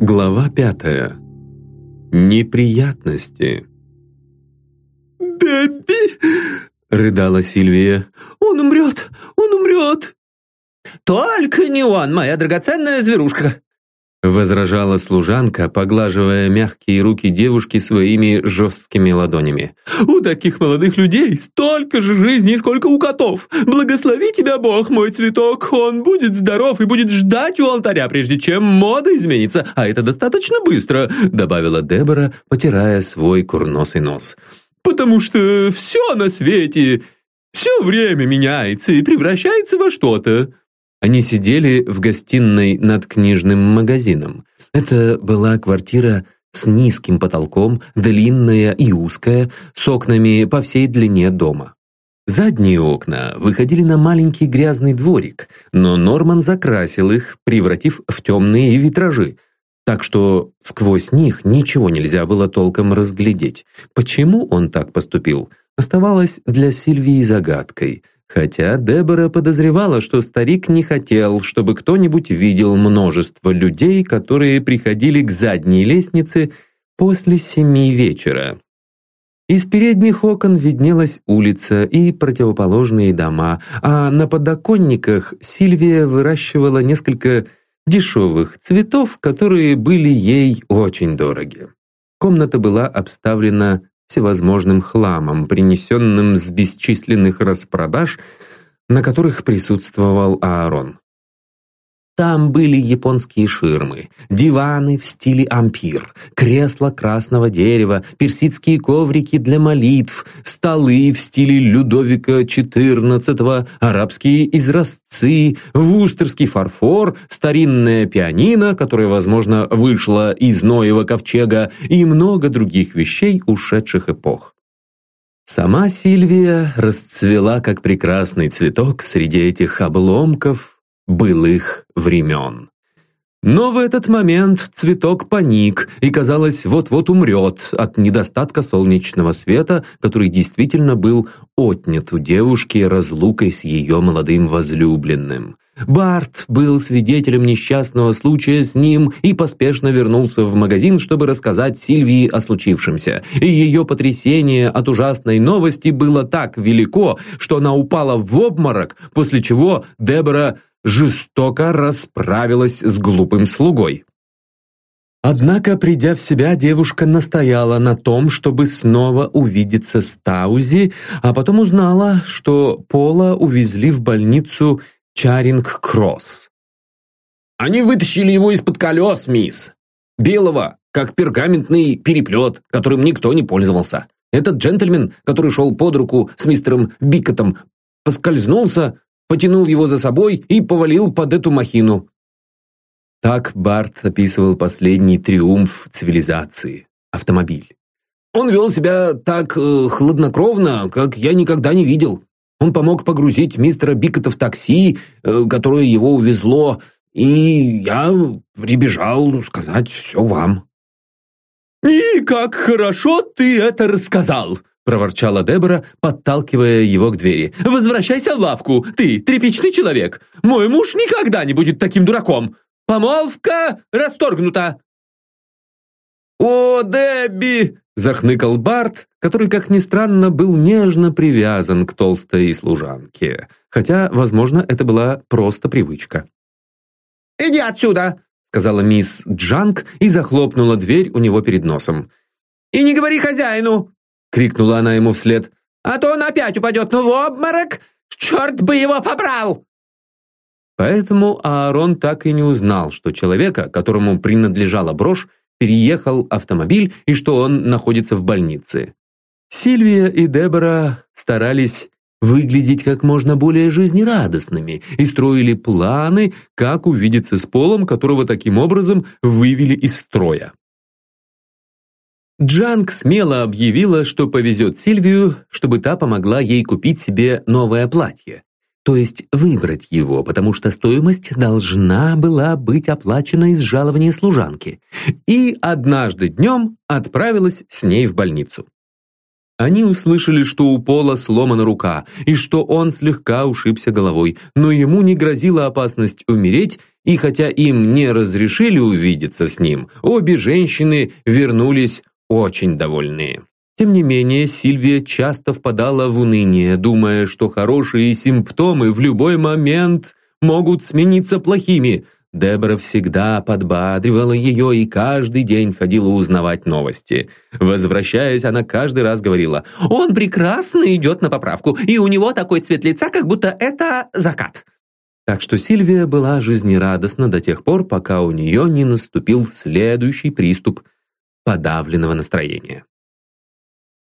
Глава пятая. Неприятности. «Дебби!» — рыдала Сильвия. «Он умрет! Он умрет!» «Только не он, моя драгоценная зверушка!» Возражала служанка, поглаживая мягкие руки девушки своими жесткими ладонями. «У таких молодых людей столько же жизней, сколько у котов! Благослови тебя Бог, мой цветок! Он будет здоров и будет ждать у алтаря, прежде чем мода изменится, а это достаточно быстро!» Добавила Дебора, потирая свой курносый нос. «Потому что все на свете, все время меняется и превращается во что-то!» Они сидели в гостиной над книжным магазином. Это была квартира с низким потолком, длинная и узкая, с окнами по всей длине дома. Задние окна выходили на маленький грязный дворик, но Норман закрасил их, превратив в темные витражи, так что сквозь них ничего нельзя было толком разглядеть. Почему он так поступил, оставалось для Сильвии загадкой – Хотя Дебора подозревала, что старик не хотел, чтобы кто-нибудь видел множество людей, которые приходили к задней лестнице после семи вечера. Из передних окон виднелась улица и противоположные дома, а на подоконниках Сильвия выращивала несколько дешевых цветов, которые были ей очень дороги. Комната была обставлена всевозможным хламом, принесенным с бесчисленных распродаж, на которых присутствовал Аарон. Там были японские ширмы, диваны в стиле ампир, кресла красного дерева, персидские коврики для молитв, столы в стиле Людовика XIV, арабские изразцы, вустерский фарфор, старинное пианино, которое, возможно, вышло из Ноева ковчега, и много других вещей ушедших эпох. Сама Сильвия расцвела как прекрасный цветок среди этих обломков, былых времен. Но в этот момент цветок паник и, казалось, вот-вот умрет от недостатка солнечного света, который действительно был отнят у девушки разлукой с ее молодым возлюбленным. Барт был свидетелем несчастного случая с ним и поспешно вернулся в магазин, чтобы рассказать Сильвии о случившемся. И ее потрясение от ужасной новости было так велико, что она упала в обморок, после чего Дебора жестоко расправилась с глупым слугой. Однако, придя в себя, девушка настояла на том, чтобы снова увидеться с Таузи, а потом узнала, что Пола увезли в больницу Чаринг-Кросс. «Они вытащили его из-под колес, мисс. Белого, как пергаментный переплет, которым никто не пользовался. Этот джентльмен, который шел под руку с мистером Бикотом, поскользнулся, потянул его за собой и повалил под эту махину. Так Барт описывал последний триумф цивилизации – автомобиль. Он вел себя так э, хладнокровно, как я никогда не видел. Он помог погрузить мистера Бикота в такси, э, которое его увезло, и я прибежал сказать все вам. «И как хорошо ты это рассказал!» Проворчала Дебора, подталкивая его к двери. «Возвращайся в лавку, ты тряпичный человек! Мой муж никогда не будет таким дураком! Помолвка расторгнута!» «О, Дебби!» – захныкал Барт, который, как ни странно, был нежно привязан к толстой служанке. Хотя, возможно, это была просто привычка. «Иди отсюда!» – сказала мисс Джанг и захлопнула дверь у него перед носом. «И не говори хозяину!» — крикнула она ему вслед. «А то он опять упадет, ну в обморок! Черт бы его побрал!» Поэтому Аарон так и не узнал, что человека, которому принадлежала брошь, переехал автомобиль и что он находится в больнице. Сильвия и Дебора старались выглядеть как можно более жизнерадостными и строили планы, как увидеться с Полом, которого таким образом вывели из строя. Джанг смело объявила, что повезет Сильвию, чтобы та помогла ей купить себе новое платье. То есть выбрать его, потому что стоимость должна была быть оплачена из жалования служанки. И однажды днем отправилась с ней в больницу. Они услышали, что у Пола сломана рука, и что он слегка ушибся головой, но ему не грозила опасность умереть, и хотя им не разрешили увидеться с ним, обе женщины вернулись очень довольные. Тем не менее, Сильвия часто впадала в уныние, думая, что хорошие симптомы в любой момент могут смениться плохими. Дебора всегда подбадривала ее и каждый день ходила узнавать новости. Возвращаясь, она каждый раз говорила, «Он прекрасно идет на поправку, и у него такой цвет лица, как будто это закат». Так что Сильвия была жизнерадостна до тех пор, пока у нее не наступил следующий приступ подавленного настроения.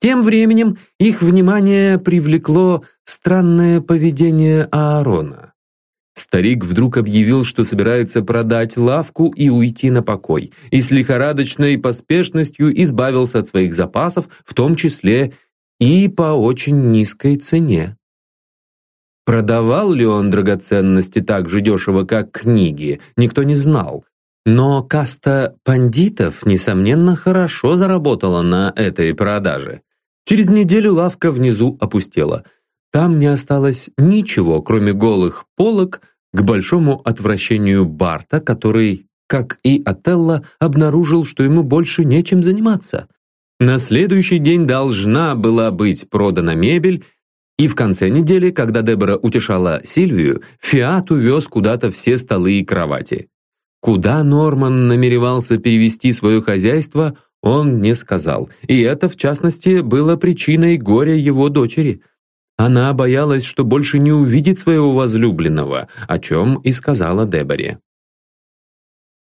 Тем временем их внимание привлекло странное поведение Аарона. Старик вдруг объявил, что собирается продать лавку и уйти на покой, и с лихорадочной поспешностью избавился от своих запасов, в том числе и по очень низкой цене. Продавал ли он драгоценности так же дешево, как книги, никто не знал. Но каста пандитов, несомненно, хорошо заработала на этой продаже. Через неделю лавка внизу опустела. Там не осталось ничего, кроме голых полок, к большому отвращению Барта, который, как и Отелло, обнаружил, что ему больше нечем заниматься. На следующий день должна была быть продана мебель, и в конце недели, когда Дебора утешала Сильвию, Фиат увез куда-то все столы и кровати. Куда Норман намеревался перевести свое хозяйство – он не сказал, и это, в частности, было причиной горя его дочери. Она боялась, что больше не увидит своего возлюбленного, о чем и сказала Деборе.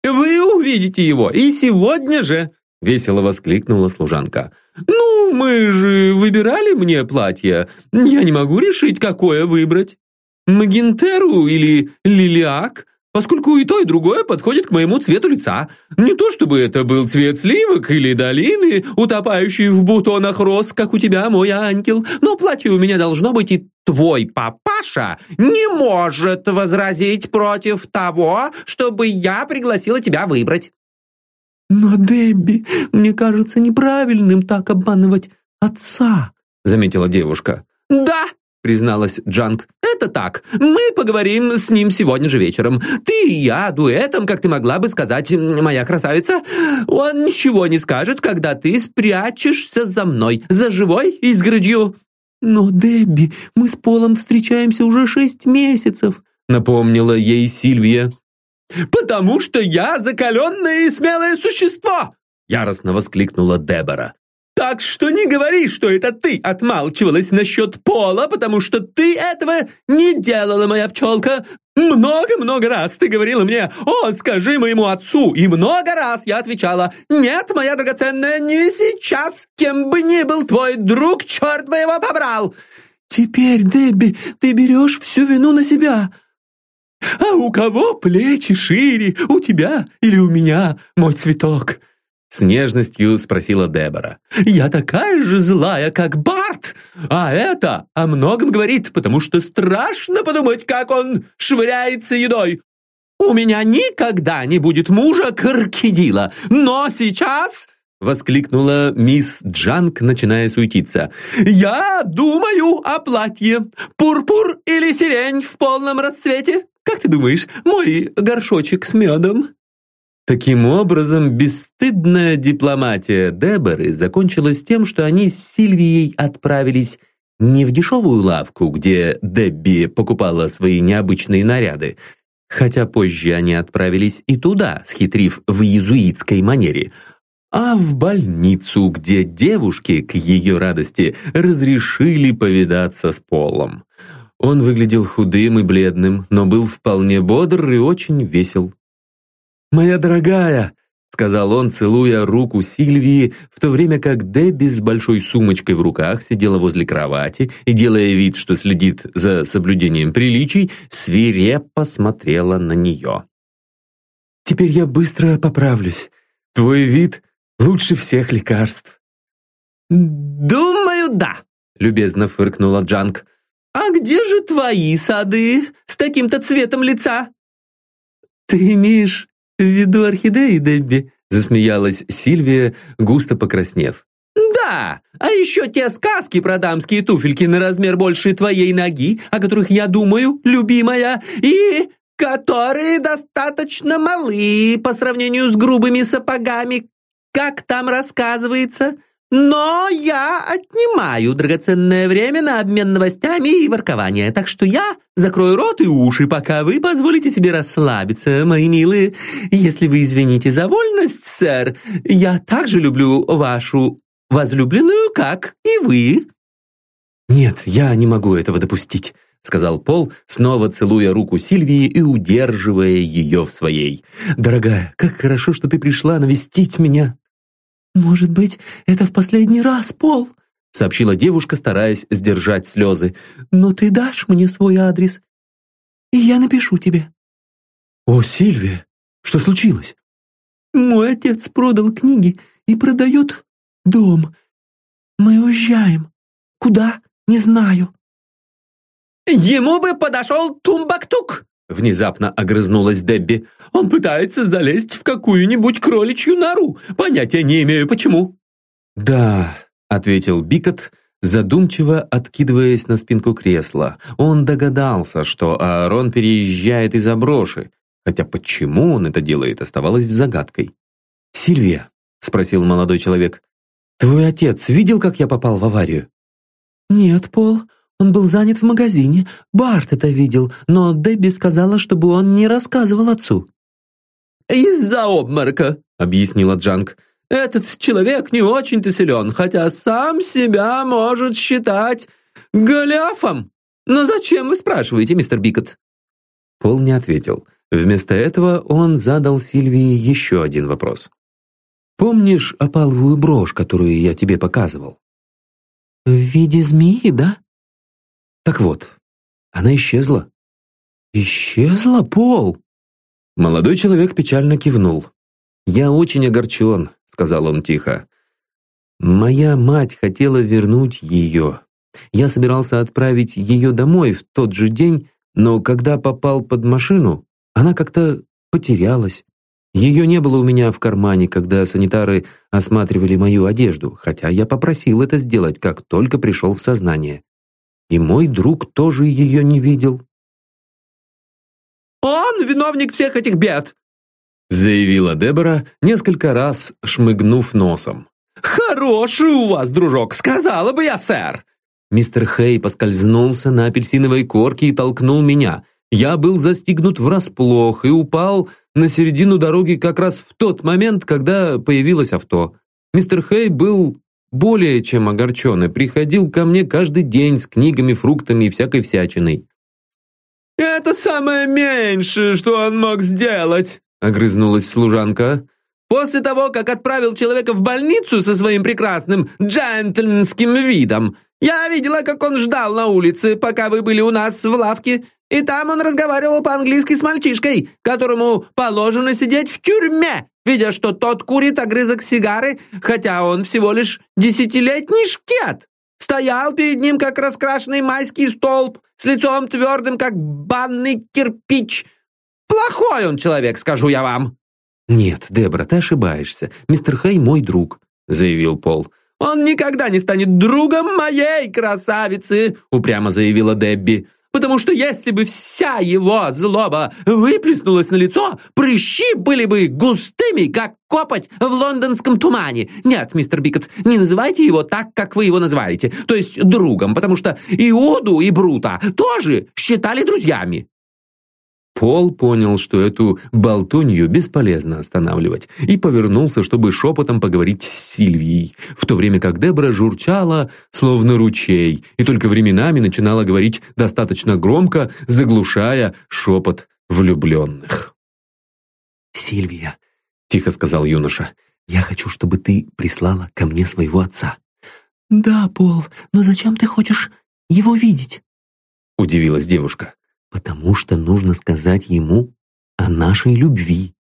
«Вы увидите его, и сегодня же!» — весело воскликнула служанка. «Ну, мы же выбирали мне платье. Я не могу решить, какое выбрать. Магентеру или лилиак? Поскольку и то, и другое подходит к моему цвету лица. Не то чтобы это был цвет сливок или долины, утопающий в бутонах роз, как у тебя, мой ангел, но платье у меня должно быть и твой папаша не может возразить против того, чтобы я пригласила тебя выбрать». «Но, Дебби, мне кажется неправильным так обманывать отца», заметила девушка. «Да, призналась Джанг. «Это так. Мы поговорим с ним сегодня же вечером. Ты и я дуэтом, как ты могла бы сказать, моя красавица. Он ничего не скажет, когда ты спрячешься за мной, за живой изгородью». «Но, Дебби, мы с Полом встречаемся уже шесть месяцев», напомнила ей Сильвия. «Потому что я закаленное и смелое существо!» яростно воскликнула Дебора. Так что не говори, что это ты отмалчивалась насчет пола, потому что ты этого не делала, моя пчелка. Много-много раз ты говорила мне, о, скажи моему отцу, и много раз я отвечала, нет, моя драгоценная, не сейчас, кем бы ни был твой друг, черт бы его побрал. Теперь, Дебби, ты берешь всю вину на себя. А у кого плечи шире, у тебя или у меня, мой цветок? С нежностью спросила Дебора. «Я такая же злая, как Барт! А это о многом говорит, потому что страшно подумать, как он швыряется едой. У меня никогда не будет мужа крокодила, но сейчас...» Воскликнула мисс Джанк, начиная суетиться. «Я думаю о платье. Пурпур или сирень в полном расцвете? Как ты думаешь, мой горшочек с медом?» Таким образом, бесстыдная дипломатия Деборы закончилась тем, что они с Сильвией отправились не в дешевую лавку, где Дебби покупала свои необычные наряды, хотя позже они отправились и туда, схитрив в иезуитской манере, а в больницу, где девушки, к ее радости, разрешили повидаться с Полом. Он выглядел худым и бледным, но был вполне бодр и очень весел. «Моя дорогая!» — сказал он, целуя руку Сильвии, в то время как Дебби с большой сумочкой в руках сидела возле кровати и, делая вид, что следит за соблюдением приличий, свирепо смотрела на нее. «Теперь я быстро поправлюсь. Твой вид лучше всех лекарств». «Думаю, да», — любезно фыркнула Джанг. «А где же твои сады с таким-то цветом лица?» «Ты имеешь «В виду орхидеи, Дебби?» Засмеялась Сильвия, густо покраснев. «Да, а еще те сказки про дамские туфельки на размер больше твоей ноги, о которых я думаю, любимая, и которые достаточно малы по сравнению с грубыми сапогами, как там рассказывается. Но я отнимаю драгоценное время на обмен новостями и воркование, так что я закрою рот и уши, пока вы позволите себе расслабиться, мои милые. Если вы извините за вольность, сэр, я также люблю вашу возлюбленную, как и вы». «Нет, я не могу этого допустить», — сказал Пол, снова целуя руку Сильвии и удерживая ее в своей. «Дорогая, как хорошо, что ты пришла навестить меня». «Может быть, это в последний раз, Пол?» — сообщила девушка, стараясь сдержать слезы. «Но ты дашь мне свой адрес, и я напишу тебе». «О, Сильвия, что случилось?» «Мой отец продал книги и продает дом. Мы уезжаем. Куда? Не знаю». «Ему бы подошел Тумбактук!» Внезапно огрызнулась Дебби. «Он пытается залезть в какую-нибудь кроличью нору. Понятия не имею, почему». «Да», — ответил Бикот, задумчиво откидываясь на спинку кресла. Он догадался, что Аарон переезжает из Аброши, хотя почему он это делает, оставалось загадкой. «Сильвия», — спросил молодой человек, — «твой отец видел, как я попал в аварию?» «Нет, Пол, он был занят в магазине. Барт это видел, но Дебби сказала, чтобы он не рассказывал отцу». «Из-за обморока», — объяснила Джанг. «Этот человек не очень-то силен, хотя сам себя может считать Голиафом. Но зачем вы спрашиваете, мистер Бикот?» Пол не ответил. Вместо этого он задал Сильвии еще один вопрос. «Помнишь опаловую брошь, которую я тебе показывал?» «В виде змеи, да?» Так вот, она исчезла. «Исчезла, Пол?» Молодой человек печально кивнул. «Я очень огорчен», — сказал он тихо. «Моя мать хотела вернуть ее. Я собирался отправить ее домой в тот же день, но когда попал под машину, она как-то потерялась. Ее не было у меня в кармане, когда санитары осматривали мою одежду, хотя я попросил это сделать, как только пришел в сознание и мой друг тоже ее не видел. «Он виновник всех этих бед!» заявила Дебора, несколько раз шмыгнув носом. «Хороший у вас, дружок, сказала бы я, сэр!» Мистер Хей поскользнулся на апельсиновой корке и толкнул меня. Я был застигнут врасплох и упал на середину дороги как раз в тот момент, когда появилось авто. Мистер Хей был более чем огорченный, приходил ко мне каждый день с книгами, фруктами и всякой всячиной. «Это самое меньшее, что он мог сделать», — огрызнулась служанка. «После того, как отправил человека в больницу со своим прекрасным джентльменским видом, я видела, как он ждал на улице, пока вы были у нас в лавке, и там он разговаривал по-английски с мальчишкой, которому положено сидеть в тюрьме видя, что тот курит огрызок сигары, хотя он всего лишь десятилетний шкет. Стоял перед ним, как раскрашенный майский столб, с лицом твердым, как банный кирпич. Плохой он человек, скажу я вам». «Нет, Дебра, ты ошибаешься. Мистер Хей мой друг», — заявил Пол. «Он никогда не станет другом моей красавицы», — упрямо заявила Дебби потому что если бы вся его злоба выплеснулась на лицо, прыщи были бы густыми, как копоть в лондонском тумане. Нет, мистер Бикот, не называйте его так, как вы его называете, то есть другом, потому что Иуду и Брута тоже считали друзьями. Пол понял, что эту болтунью бесполезно останавливать, и повернулся, чтобы шепотом поговорить с Сильвией, в то время как Дебора журчала, словно ручей, и только временами начинала говорить достаточно громко, заглушая шепот влюбленных. «Сильвия», — тихо сказал юноша, — «я хочу, чтобы ты прислала ко мне своего отца». «Да, Пол, но зачем ты хочешь его видеть?» — удивилась девушка потому что нужно сказать ему о нашей любви.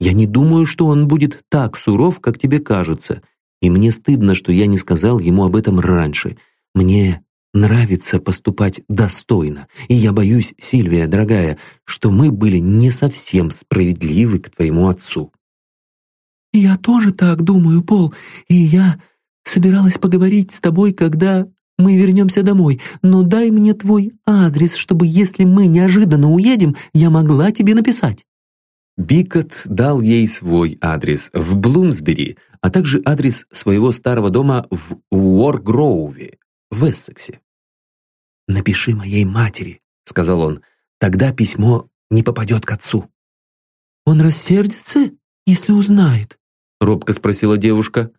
Я не думаю, что он будет так суров, как тебе кажется, и мне стыдно, что я не сказал ему об этом раньше. Мне нравится поступать достойно, и я боюсь, Сильвия, дорогая, что мы были не совсем справедливы к твоему отцу». «Я тоже так думаю, Пол, и я собиралась поговорить с тобой, когда Мы вернемся домой, но дай мне твой адрес, чтобы, если мы неожиданно уедем, я могла тебе написать». Бикот дал ей свой адрес в Блумсбери, а также адрес своего старого дома в Уоргроуве, в Эссексе. «Напиши моей матери», — сказал он, — «тогда письмо не попадет к отцу». «Он рассердится, если узнает?» — робко спросила девушка.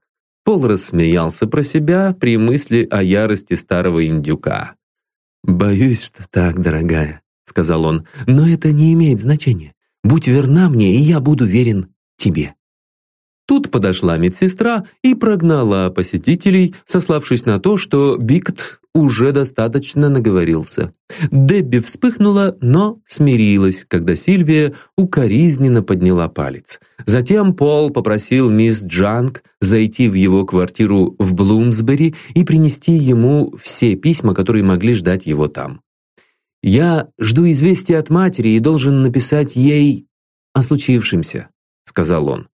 Пол рассмеялся про себя при мысли о ярости старого индюка. «Боюсь, что так, дорогая», — сказал он, — «но это не имеет значения. Будь верна мне, и я буду верен тебе». Тут подошла медсестра и прогнала посетителей, сославшись на то, что Бикт уже достаточно наговорился. Дебби вспыхнула, но смирилась, когда Сильвия укоризненно подняла палец. Затем Пол попросил мисс Джанг зайти в его квартиру в Блумсбери и принести ему все письма, которые могли ждать его там. «Я жду известия от матери и должен написать ей о случившемся», — сказал он.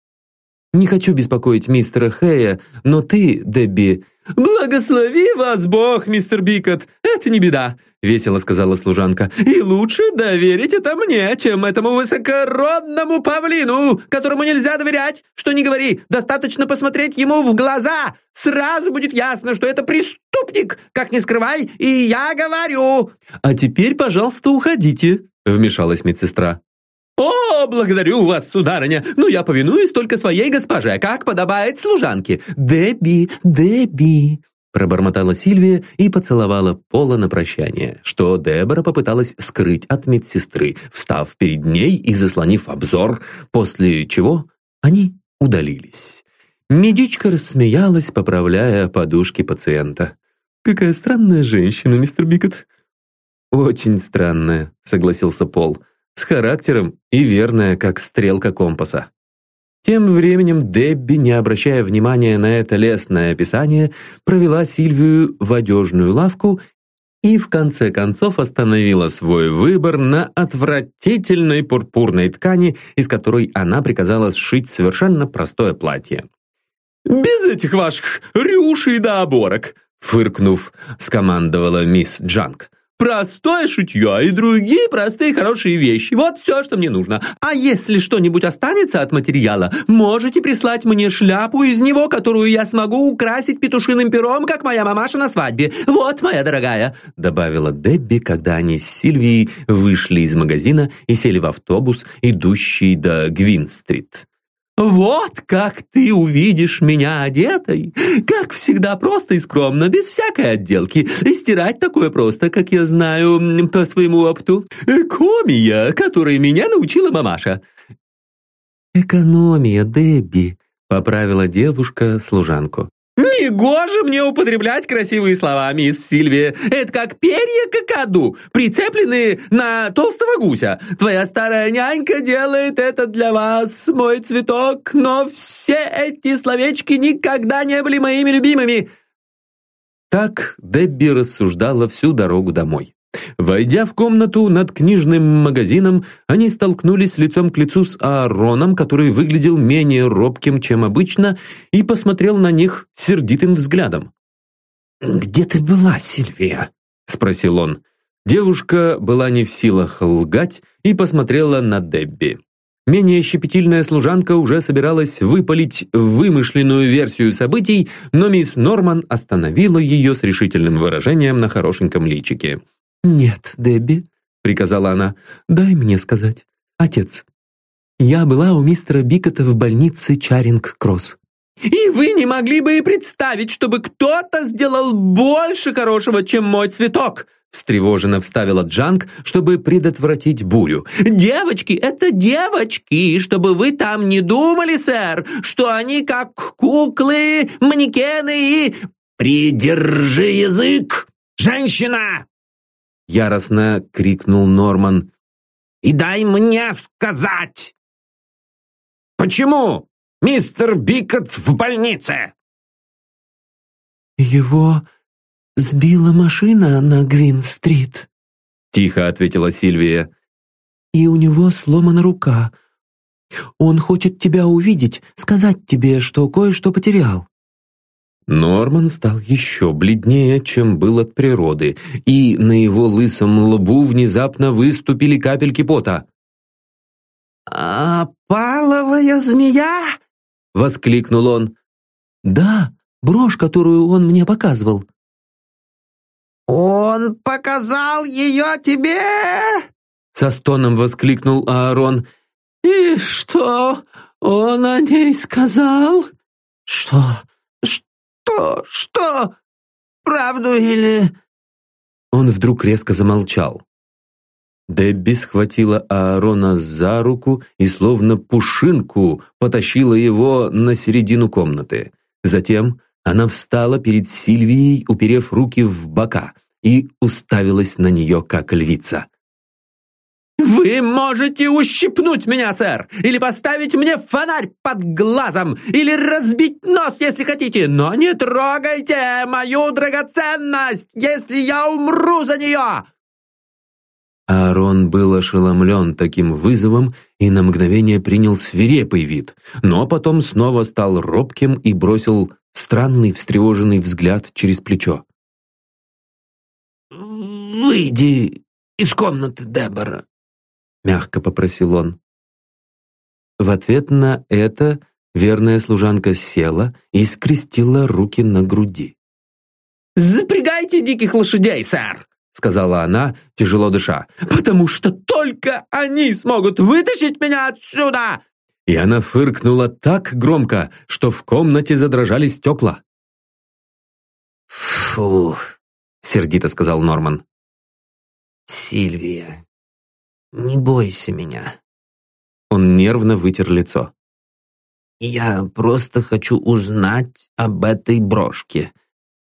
«Не хочу беспокоить мистера Хэя, но ты, Дебби, «Благослови вас Бог, мистер Бикот, это не беда», — весело сказала служанка. «И лучше доверить это мне, чем этому высокородному павлину, которому нельзя доверять. Что не говори, достаточно посмотреть ему в глаза. Сразу будет ясно, что это преступник, как не скрывай, и я говорю». «А теперь, пожалуйста, уходите», — вмешалась медсестра. «О, благодарю вас, сударыня! Но я повинуюсь только своей госпоже, как подобает служанке. Дебби, Дебби!» Пробормотала Сильвия и поцеловала Пола на прощание, что Дебора попыталась скрыть от медсестры, встав перед ней и заслонив обзор, после чего они удалились. Медичка рассмеялась, поправляя подушки пациента. «Какая странная женщина, мистер Бикот!» «Очень странная», — согласился Пол с характером и верная, как стрелка компаса. Тем временем Дебби, не обращая внимания на это лестное описание, провела Сильвию в одежную лавку и в конце концов остановила свой выбор на отвратительной пурпурной ткани, из которой она приказала сшить совершенно простое платье. «Без этих ваших рюшей да оборок!» фыркнув, скомандовала мисс Джанг. Простое шутье и другие простые хорошие вещи. Вот все, что мне нужно. А если что-нибудь останется от материала, можете прислать мне шляпу из него, которую я смогу украсить петушиным пером, как моя мамаша на свадьбе. Вот, моя дорогая», — добавила Дебби, когда они с Сильвией вышли из магазина и сели в автобус, идущий до Гвин-стрит. «Вот как ты увидишь меня одетой! Как всегда, просто и скромно, без всякой отделки. И стирать такое просто, как я знаю по своему опыту. Экономия, которой меня научила мамаша». «Экономия, Дебби», — поправила девушка служанку. «Негоже мне употреблять красивые слова, мисс Сильвия. Это как перья какаду, прицепленные на толстого гуся. Твоя старая нянька делает это для вас, мой цветок, но все эти словечки никогда не были моими любимыми». Так Дебби рассуждала всю дорогу домой. Войдя в комнату над книжным магазином, они столкнулись лицом к лицу с Аароном, который выглядел менее робким, чем обычно, и посмотрел на них сердитым взглядом. «Где ты была, Сильвия?» — спросил он. Девушка была не в силах лгать и посмотрела на Дебби. Менее щепетильная служанка уже собиралась выпалить вымышленную версию событий, но мисс Норман остановила ее с решительным выражением на хорошеньком личике. «Нет, Дебби», — приказала она, — «дай мне сказать. Отец, я была у мистера Бикота в больнице Чаринг-Кросс». «И вы не могли бы и представить, чтобы кто-то сделал больше хорошего, чем мой цветок!» встревоженно вставила Джанг, чтобы предотвратить бурю. «Девочки, это девочки, чтобы вы там не думали, сэр, что они как куклы, манекены и...» «Придержи язык, женщина!» Яростно крикнул Норман. «И дай мне сказать! Почему мистер Бикот в больнице?» «Его сбила машина на Гвин-стрит», тихо ответила Сильвия. «И у него сломана рука. Он хочет тебя увидеть, сказать тебе, что кое-что потерял». Норман стал еще бледнее, чем был от природы, и на его лысом лбу внезапно выступили капельки пота. «А паловая змея?» — воскликнул он. «Да, брошь, которую он мне показывал». «Он показал ее тебе?» Со стоном воскликнул Аарон. «И что он о ней сказал?» «Что? Что? Что? Правду или...» Он вдруг резко замолчал. Дебби схватила Аарона за руку и словно пушинку потащила его на середину комнаты. Затем она встала перед Сильвией, уперев руки в бока, и уставилась на нее, как львица. «Вы можете ущипнуть меня, сэр, или поставить мне фонарь под глазом, или разбить нос, если хотите, но не трогайте мою драгоценность, если я умру за нее!» Аарон был ошеломлен таким вызовом и на мгновение принял свирепый вид, но потом снова стал робким и бросил странный встревоженный взгляд через плечо. «Выйди из комнаты, Дебора», — мягко попросил он. В ответ на это верная служанка села и скрестила руки на груди. «Запрягайте диких лошадей, сэр!» — сказала она, тяжело дыша. «Потому что только они смогут вытащить меня отсюда!» И она фыркнула так громко, что в комнате задрожали стекла. «Фух!» — сердито сказал Норман. «Сильвия, не бойся меня». Он нервно вытер лицо. «Я просто хочу узнать об этой брошке.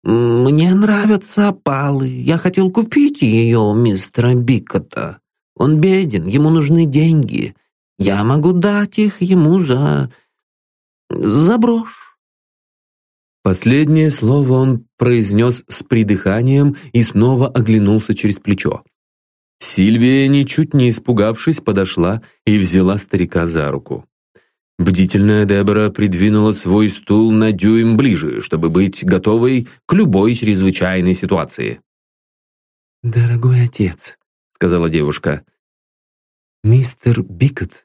Мне нравятся опалы. Я хотел купить ее у мистера Бикота. Он беден, ему нужны деньги. Я могу дать их ему за... за брошь». Последнее слово он произнес с придыханием и снова оглянулся через плечо. Сильвия, ничуть не испугавшись, подошла и взяла старика за руку. Бдительная Дебора придвинула свой стул на дюйм ближе, чтобы быть готовой к любой чрезвычайной ситуации. «Дорогой отец», — сказала девушка, — «мистер Бикот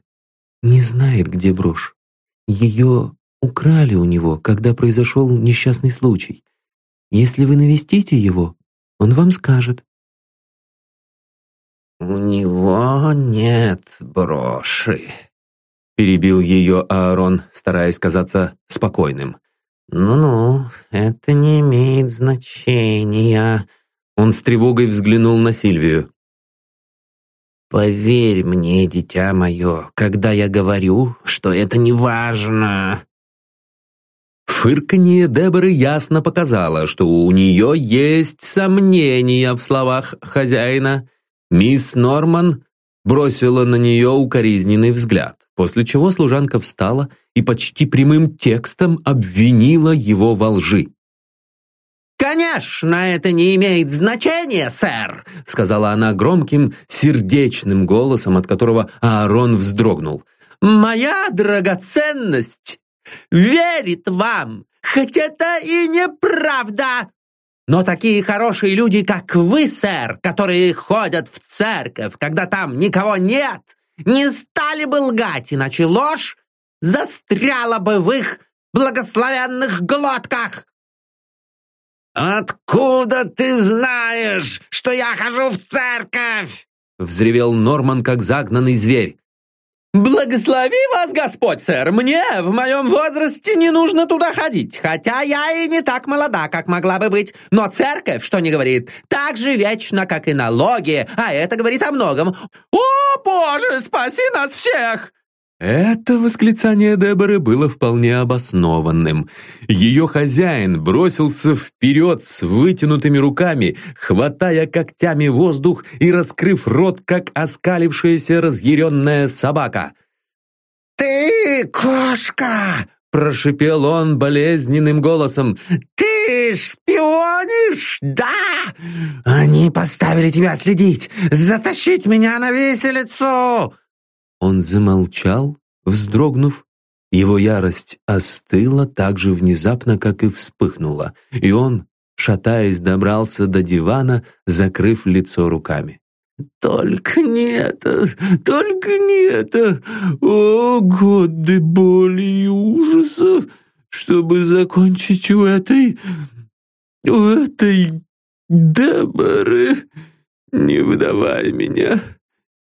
не знает, где брошь. Ее украли у него, когда произошел несчастный случай. Если вы навестите его, он вам скажет. «У него нет броши», — перебил ее Аарон, стараясь казаться спокойным. «Ну-ну, это не имеет значения». Он с тревогой взглянул на Сильвию. «Поверь мне, дитя мое, когда я говорю, что это не важно». Фырканье Деборы ясно показало, что у нее есть сомнения в словах хозяина. Мисс Норман бросила на нее укоризненный взгляд, после чего служанка встала и почти прямым текстом обвинила его во лжи. «Конечно, это не имеет значения, сэр!» сказала она громким, сердечным голосом, от которого Аарон вздрогнул. «Моя драгоценность верит вам, хоть это и неправда!» Но такие хорошие люди, как вы, сэр, которые ходят в церковь, когда там никого нет, не стали бы лгать, иначе ложь застряла бы в их благословенных глотках. «Откуда ты знаешь, что я хожу в церковь?» Взревел Норман, как загнанный зверь. «Благослови вас Господь, сэр! Мне в моем возрасте не нужно туда ходить, хотя я и не так молода, как могла бы быть. Но церковь, что не говорит, так же вечно, как и налоги, а это говорит о многом. О, Боже, спаси нас всех!» Это восклицание Деборы было вполне обоснованным. Ее хозяин бросился вперед с вытянутыми руками, хватая когтями воздух и раскрыв рот, как оскалившаяся разъяренная собака. «Ты кошка!» — прошипел он болезненным голосом. «Ты шпионишь, да? Они поставили тебя следить, затащить меня на виселицу!» Он замолчал, вздрогнув, Его ярость остыла так же внезапно, как и вспыхнула, и он, шатаясь, добрался до дивана, закрыв лицо руками. «Только не это! Только не это! О, годы боли и ужаса! Чтобы закончить у этой... у этой... Деборы! Не выдавай меня!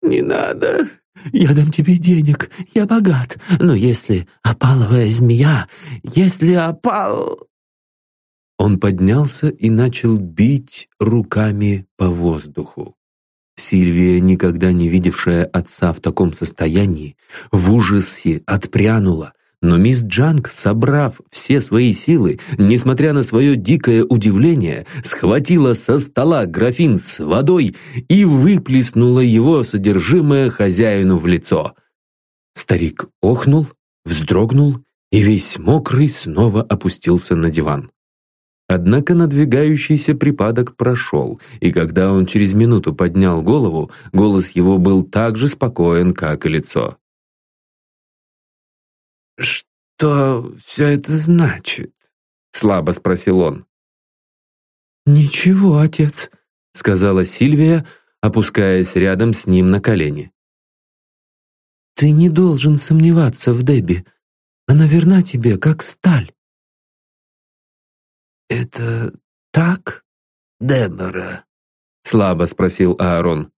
Не надо!» Я дам тебе денег, я богат, но если опаловая змея, если опал...» Он поднялся и начал бить руками по воздуху. Сильвия, никогда не видевшая отца в таком состоянии, в ужасе отпрянула, но мисс Джанг, собрав все свои силы, несмотря на свое дикое удивление, схватила со стола графин с водой и выплеснула его содержимое хозяину в лицо. Старик охнул, вздрогнул и весь мокрый снова опустился на диван. Однако надвигающийся припадок прошел, и когда он через минуту поднял голову, голос его был так же спокоен, как и лицо. «Что все это значит?» — слабо спросил он. «Ничего, отец», — сказала Сильвия, опускаясь рядом с ним на колени. «Ты не должен сомневаться в Дебби. Она верна тебе, как сталь». «Это так, Дебора?» — слабо спросил Аарон.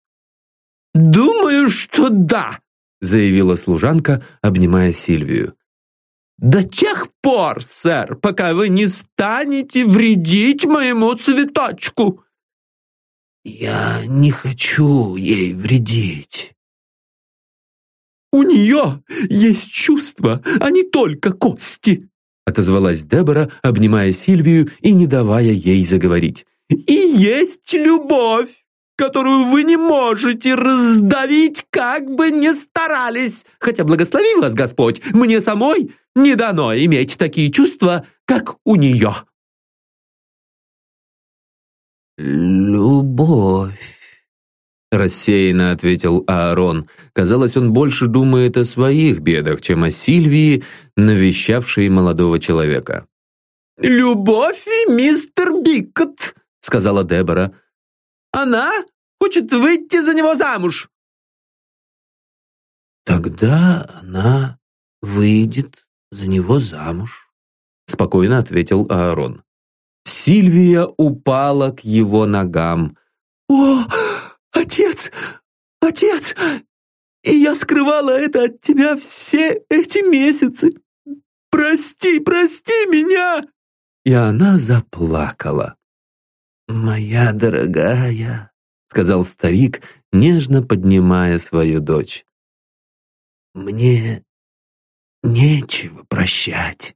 «Думаю, что да», — заявила служанка, обнимая Сильвию. «До тех пор, сэр, пока вы не станете вредить моему цветочку!» «Я не хочу ей вредить». «У нее есть чувства, а не только кости!» отозвалась Дебора, обнимая Сильвию и не давая ей заговорить. «И есть любовь, которую вы не можете раздавить, как бы ни старались, хотя благослови вас Господь, мне самой не дано иметь такие чувства, как у нее. «Любовь», — рассеянно ответил Аарон. Казалось, он больше думает о своих бедах, чем о Сильвии, навещавшей молодого человека. «Любовь и мистер Бикот», — сказала Дебора. «Она хочет выйти за него замуж». «Тогда она выйдет за него замуж», — спокойно ответил Аарон. Сильвия упала к его ногам. «О, отец! Отец! И я скрывала это от тебя все эти месяцы! Прости, прости меня!» И она заплакала. «Моя дорогая», — сказал старик, нежно поднимая свою дочь. «Мне нечего прощать.